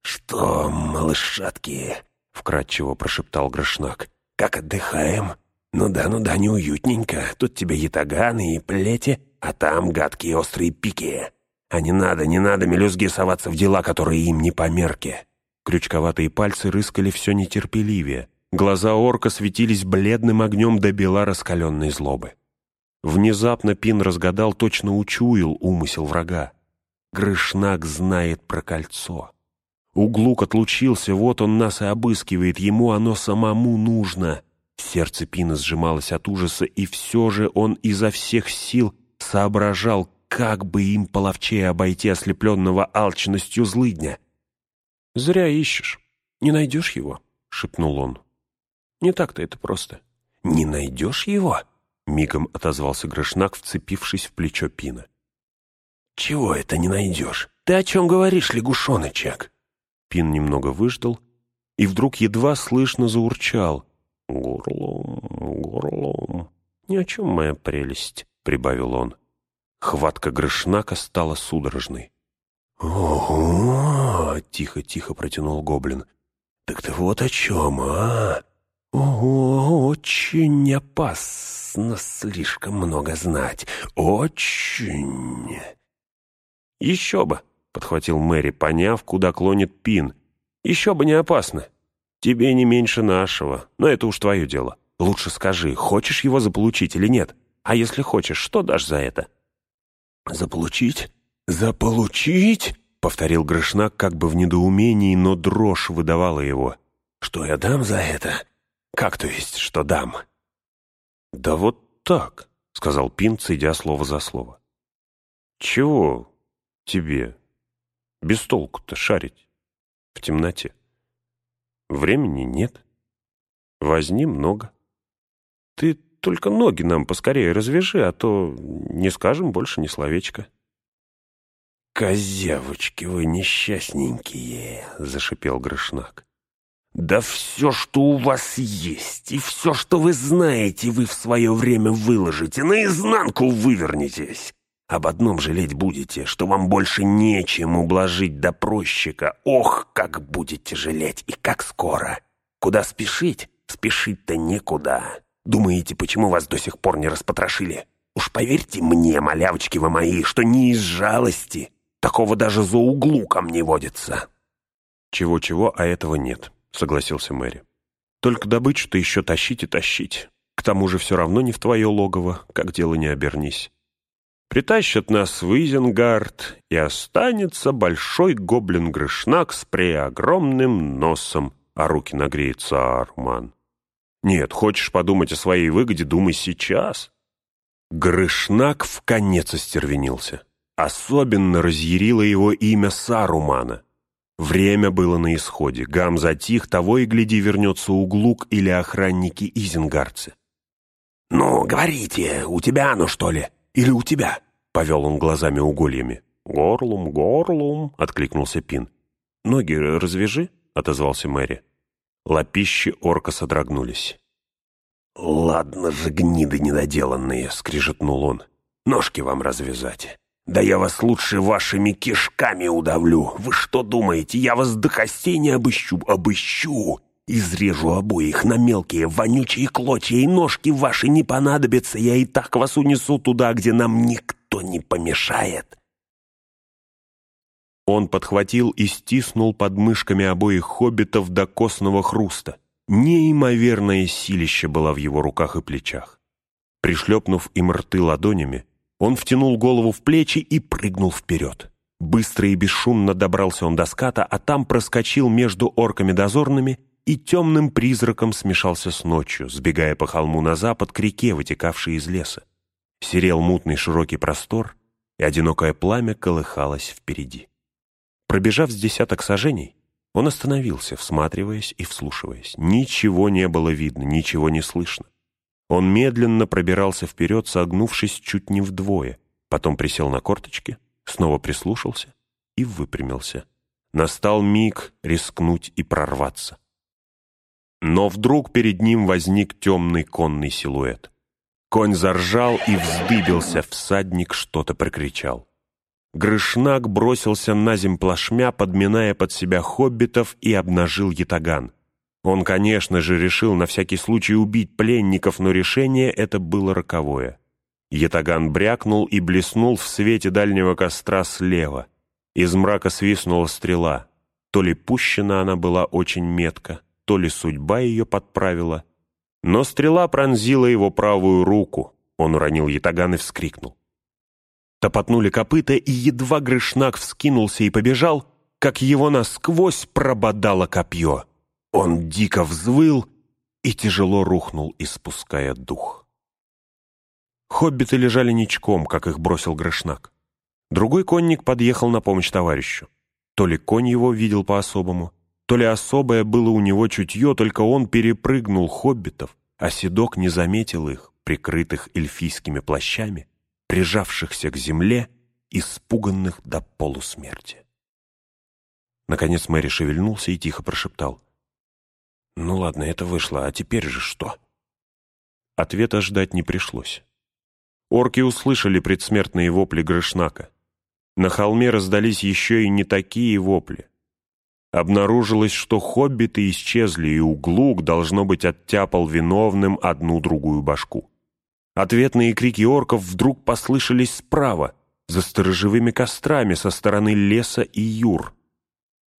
«Что, малышатки?» — вкратчиво прошептал Грошнак. «Как отдыхаем? Ну да, ну да, неуютненько. Тут тебе ятаганы и плети, а там гадкие острые пики. А не надо, не надо мелюзги соваться в дела, которые им не по мерке». Крючковатые пальцы рыскали все нетерпеливее. Глаза орка светились бледным огнем до бела раскаленной злобы. Внезапно Пин разгадал, точно учуял умысел врага. Грышнак знает про кольцо. Углук отлучился, вот он нас и обыскивает, ему оно самому нужно. Сердце Пина сжималось от ужаса, и все же он изо всех сил соображал, как бы им половчее обойти ослепленного алчностью злыдня. «Зря ищешь. Не найдешь его», — шепнул он. «Не так-то это просто». «Не найдешь его?» Мигом отозвался Грышнак, вцепившись в плечо Пина. «Чего это не найдешь? Ты о чем говоришь, лягушоночек?» Пин немного выждал и вдруг едва слышно заурчал. «Горлом, горлом, ни о чем моя прелесть», — прибавил он. Хватка Грышнака стала судорожной. «Ого!» — тихо-тихо протянул гоблин. «Так ты вот о чем, а? Ого, очень опасно!» слишком много знать. Очень...» «Еще бы!» — подхватил Мэри, поняв, куда клонит Пин. «Еще бы не опасно. Тебе не меньше нашего, но это уж твое дело. Лучше скажи, хочешь его заполучить или нет? А если хочешь, что дашь за это?» «Заполучить? Заполучить?» — повторил Грышнак как бы в недоумении, но дрожь выдавала его. «Что я дам за это? Как то есть, что дам?» «Да вот так», — сказал Пин, цедя слово за слово. «Чего тебе без толку-то шарить в темноте? Времени нет, возни много. Ты только ноги нам поскорее развяжи, а то не скажем больше ни словечка». «Козявочки вы несчастненькие!» — зашипел Грышнак. Да все, что у вас есть, и все, что вы знаете, вы в свое время выложите, наизнанку вывернетесь. Об одном жалеть будете, что вам больше нечем ублажить допросчика. Ох, как будете жалеть и как скоро. Куда спешить? Спешить-то некуда. Думаете, почему вас до сих пор не распотрошили? Уж поверьте мне, малявочки вы мои, что не из жалости. Такого даже за углу ко мне водится. Чего-чего, а этого нет, согласился Мэри. Только добычу-то еще тащить и тащить. К тому же все равно не в твое логово, как дело не обернись. Притащат нас в Изенгард, и останется большой гоблин-грышнак с преогромным носом, а руки нагреется Арман. Нет, хочешь подумать о своей выгоде, думай сейчас. Грышнак в конец остервенился. Особенно разъярило его имя Сарумана. Время было на исходе. Гам затих, того и гляди вернется Углук или охранники Изенгарцы. «Ну, говорите, у тебя оно, что ли? Или у тебя?» — повел он глазами угольями. «Горлум, горлум!» — откликнулся Пин. «Ноги развяжи!» — отозвался Мэри. Лапищи орка содрогнулись. «Ладно же, гниды недоделанные!» — скрижетнул он. «Ножки вам развязать!» «Да я вас лучше вашими кишками удавлю! Вы что думаете, я вас до костей не обыщу? Обыщу! Изрежу обоих на мелкие вонючие клочья, и ножки ваши не понадобятся, я и так вас унесу туда, где нам никто не помешает!» Он подхватил и стиснул подмышками обоих хоббитов до костного хруста. Неимоверное силище было в его руках и плечах. Пришлепнув им рты ладонями, он втянул голову в плечи и прыгнул вперед. Быстро и бесшумно добрался он до ската, а там проскочил между орками-дозорными и темным призраком смешался с ночью, сбегая по холму на запад к реке, вытекавшей из леса. Серел мутный широкий простор, и одинокое пламя колыхалось впереди. Пробежав с десяток сажений, он остановился, всматриваясь и вслушиваясь. Ничего не было видно, ничего не слышно. Он медленно пробирался вперед, согнувшись чуть не вдвое, потом присел на корточки, снова прислушался и выпрямился. Настал миг рискнуть и прорваться. Но вдруг перед ним возник темный конный силуэт. Конь заржал и вздыбился, всадник что-то прокричал. Грышнак бросился на земь плашмя, подминая под себя хоббитов и обнажил ятаган. Он, конечно же, решил на всякий случай убить пленников, но решение это было роковое. Ятаган брякнул и блеснул в свете дальнего костра слева. Из мрака свистнула стрела. То ли пущена она была очень метко, то ли судьба ее подправила. Но стрела пронзила его правую руку. Он уронил ятаган и вскрикнул. Топотнули копыта, и едва Грышнак вскинулся и побежал, как его насквозь прободало копье. Он дико взвыл и тяжело рухнул, испуская дух. Хоббиты лежали ничком, как их бросил Грышнак. Другой конник подъехал на помощь товарищу. То ли конь его видел по-особому, то ли особое было у него чутье, только он перепрыгнул хоббитов, а седок не заметил их, прикрытых эльфийскими плащами, прижавшихся к земле, испуганных до полусмерти. Наконец Мэри шевельнулся и тихо прошептал. Ну ладно, это вышло, а теперь же что? Ответа ждать не пришлось. Орки услышали предсмертные вопли Грышнака. На холме раздались еще и не такие вопли. Обнаружилось, что хоббиты исчезли, и углук, должно быть, оттяпал виновным одну-другую башку. Ответные крики орков вдруг послышались справа, за сторожевыми кострами со стороны леса и юр.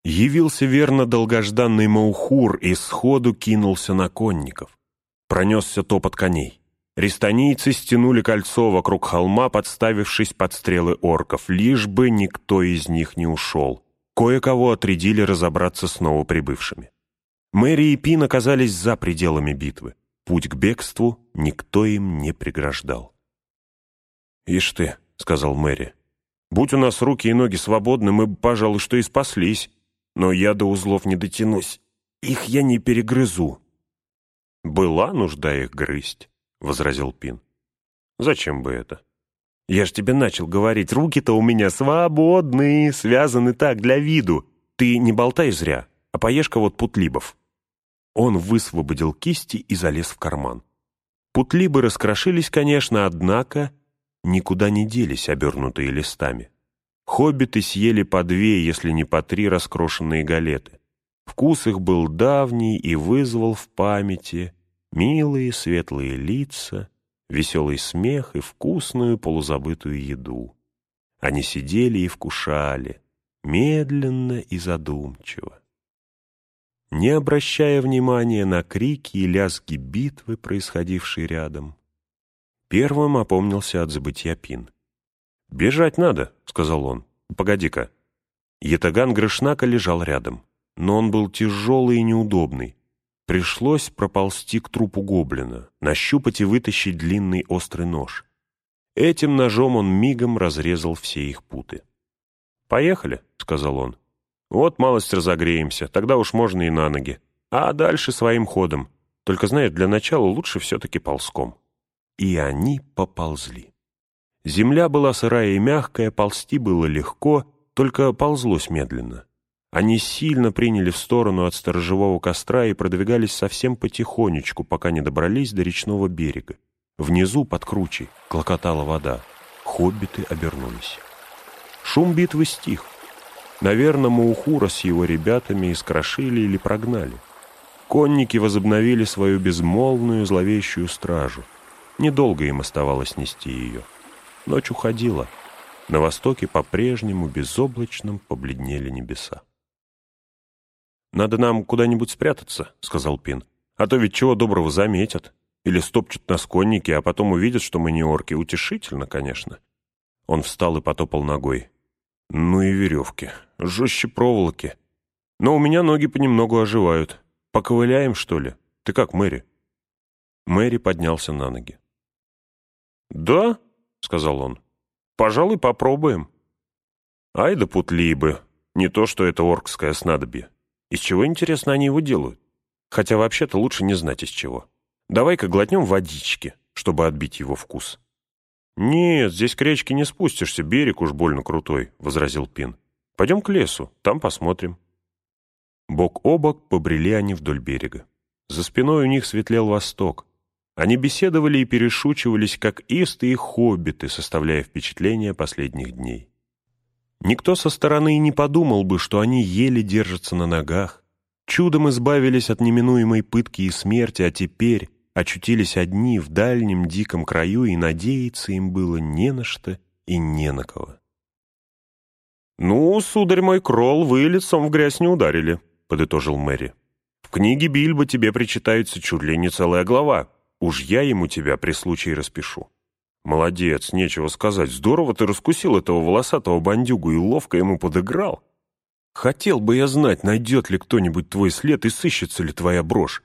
Явился верно долгожданный Маухур и сходу кинулся на конников. Пронесся топот коней. Рестанийцы стянули кольцо вокруг холма, подставившись под стрелы орков, лишь бы никто из них не ушел. Кое-кого отрядили разобраться с новоприбывшими. Мэри и Пин оказались за пределами битвы. Путь к бегству никто им не преграждал. «Ишь ты», — сказал Мэри, — «будь у нас руки и ноги свободны, мы бы, пожалуй, что и спаслись но я до узлов не дотянусь. Их я не перегрызу». «Была нужда их грызть», — возразил Пин. «Зачем бы это?» «Я ж тебе начал говорить, руки-то у меня свободные, связаны так, для виду. Ты не болтай зря, а поешь-ка вот путлибов». Он высвободил кисти и залез в карман. Путлибы раскрошились, конечно, однако никуда не делись, обернутые листами. Хоббиты съели по две, если не по три раскрошенные галеты. Вкус их был давний и вызвал в памяти милые светлые лица, веселый смех и вкусную полузабытую еду. Они сидели и вкушали, медленно и задумчиво. Не обращая внимания на крики и лязги битвы, происходившие рядом, первым опомнился от забытия Пин. «Бежать надо», — сказал он. «Погоди-ка». Ятаган Грышнака лежал рядом, но он был тяжелый и неудобный. Пришлось проползти к трупу гоблина, нащупать и вытащить длинный острый нож. Этим ножом он мигом разрезал все их путы. «Поехали», — сказал он. «Вот малость разогреемся, тогда уж можно и на ноги. А дальше своим ходом. Только, знаешь, для начала лучше все-таки ползком». И они поползли. Земля была сырая и мягкая, ползти было легко, только ползлось медленно. Они сильно приняли в сторону от сторожевого костра и продвигались совсем потихонечку, пока не добрались до речного берега. Внизу, под кручей, клокотала вода. Хоббиты обернулись. Шум битвы стих. Наверное, Маухура с его ребятами искрошили или прогнали. Конники возобновили свою безмолвную зловещую стражу. Недолго им оставалось нести ее. Ночь уходила. На востоке по-прежнему безоблачным побледнели небеса. «Надо нам куда-нибудь спрятаться», — сказал Пин. «А то ведь чего доброго заметят. Или стопчут нас конники, а потом увидят, что мы не орки. Утешительно, конечно». Он встал и потопал ногой. «Ну и веревки. Жестче проволоки. Но у меня ноги понемногу оживают. Поковыляем, что ли? Ты как, Мэри?» Мэри поднялся на ноги. «Да?» — сказал он. «Пожалуй, попробуем». «Ай да путли бы. Не то, что это оркское снадобье. Из чего, интересно, они его делают? Хотя вообще-то лучше не знать из чего. Давай-ка глотнем водички, чтобы отбить его вкус». «Нет, здесь к речке не спустишься, берег уж больно крутой», — возразил Пин. «Пойдем к лесу, там посмотрим». Бок о бок побрели они вдоль берега. За спиной у них светлел восток, они беседовали и перешучивались, как истые хоббиты, составляя впечатление последних дней. Никто со стороны не подумал бы, что они еле держатся на ногах, чудом избавились от неминуемой пытки и смерти, а теперь очутились одни в дальнем диком краю, и надеяться им было не на что и не на кого. «Ну, сударь мой кролл, вы лицом в грязь не ударили», — подытожил Мэри. «В книге Бильбо тебе причитается чуть ли не целая глава, Уж я ему тебя при случае распишу. Молодец, нечего сказать. Здорово ты раскусил этого волосатого бандюгу и ловко ему подыграл. Хотел бы я знать, найдет ли кто-нибудь твой след и сыщется ли твоя брошь.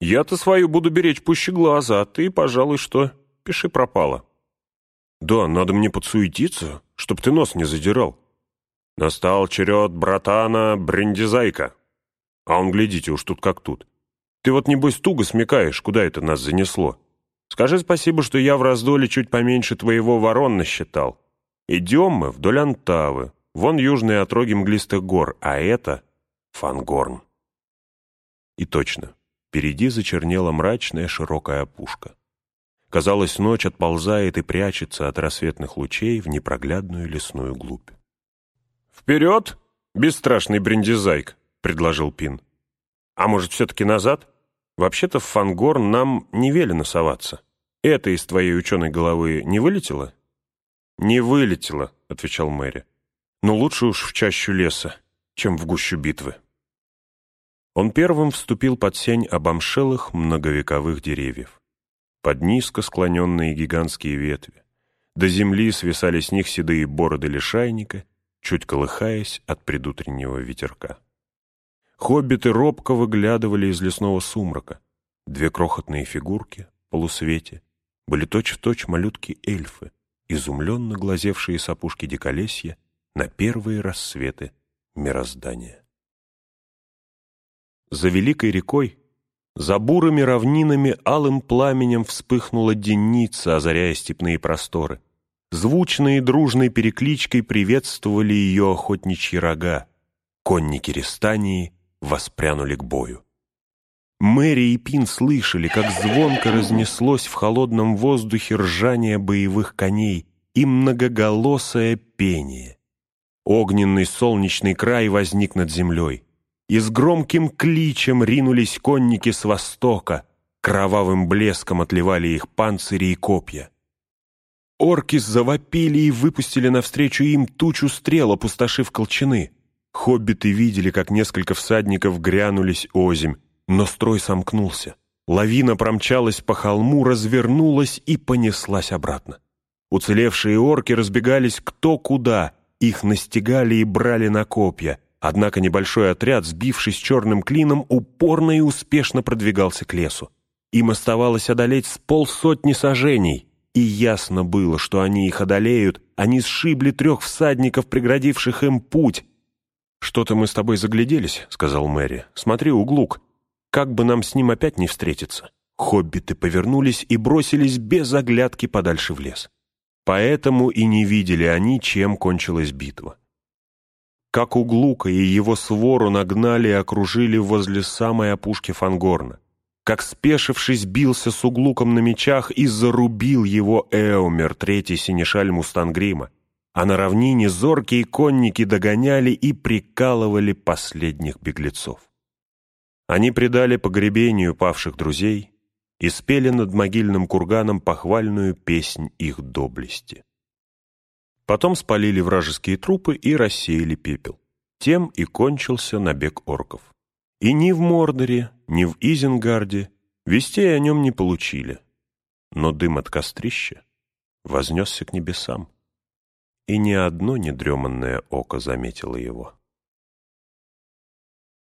Я-то свою буду беречь пуще глаза, а ты, пожалуй, что, пиши пропало. Да, надо мне подсуетиться, чтоб ты нос не задирал. Настал черед братана Брендизайка. А он, глядите, уж тут как тут. Ты вот, небось, туго смекаешь, куда это нас занесло. Скажи спасибо, что я в раздоле чуть поменьше твоего ворон насчитал. Идем мы вдоль Антавы, вон южные отроги мглистых гор, а это Фангорн. И точно, впереди зачернела мрачная широкая опушка. Казалось, ночь отползает и прячется от рассветных лучей в непроглядную лесную глубь. «Вперед, бесстрашный брендизайк!» — предложил Пин. «А может, все-таки назад? Вообще-то в Фангорн нам не велено соваться. Это из твоей ученой головы не вылетело?» «Не вылетело», — отвечал Мэри. «Но лучше уж в чащу леса, чем в гущу битвы». Он первым вступил под сень обомшелых многовековых деревьев. Под низко склоненные гигантские ветви. До земли свисали с них седые бороды лишайника, чуть колыхаясь от предутреннего ветерка. Хоббиты робко выглядывали из лесного сумрака. Две крохотные фигурки в полусвете были точь-в-точь точь малютки-эльфы, изумленно глазевшие с опушки диколесья на первые рассветы мироздания. За великой рекой, за бурыми равнинами алым пламенем вспыхнула денница, озаряя степные просторы. Звучной и дружной перекличкой приветствовали ее охотничьи рога, конники Рестании — воспрянули к бою. Мэри и Пин слышали, как звонко разнеслось в холодном воздухе ржание боевых коней и многоголосое пение. Огненный солнечный край возник над землей, и с громким кличем ринулись конники с востока, кровавым блеском отливали их панцири и копья. Орки завопили и выпустили навстречу им тучу стрел, опустошив колчаны. Хоббиты видели, как несколько всадников грянулись озимь, но строй сомкнулся. Лавина промчалась по холму, развернулась и понеслась обратно. Уцелевшие орки разбегались кто куда, их настигали и брали на копья, однако небольшой отряд, сбившись черным клином, упорно и успешно продвигался к лесу. Им оставалось одолеть с полсотни сажений, и ясно было, что они их одолеют, они сшибли трех всадников, преградивших им путь. «Что-то мы с тобой загляделись», — сказал Мэри. «Смотри, углук, как бы нам с ним опять не встретиться». Хоббиты повернулись и бросились без оглядки подальше в лес. Поэтому и не видели они, чем кончилась битва. Как Углука и его свору нагнали и окружили возле самой опушки Фангорна. Как, спешившись, бился с Углуком на мечах и зарубил его Эомер, третий синешаль Мустангрима. А на равнине зоркие конники догоняли и прикалывали последних беглецов. Они предали погребению павших друзей и спели над могильным курганом похвальную песнь их доблести. Потом спалили вражеские трупы и рассеяли пепел. Тем и кончился набег орков. И ни в Мордоре, ни в Изенгарде вестей о нем не получили. Но дым от кострища вознесся к небесам, и ни одно недреманное око заметило его.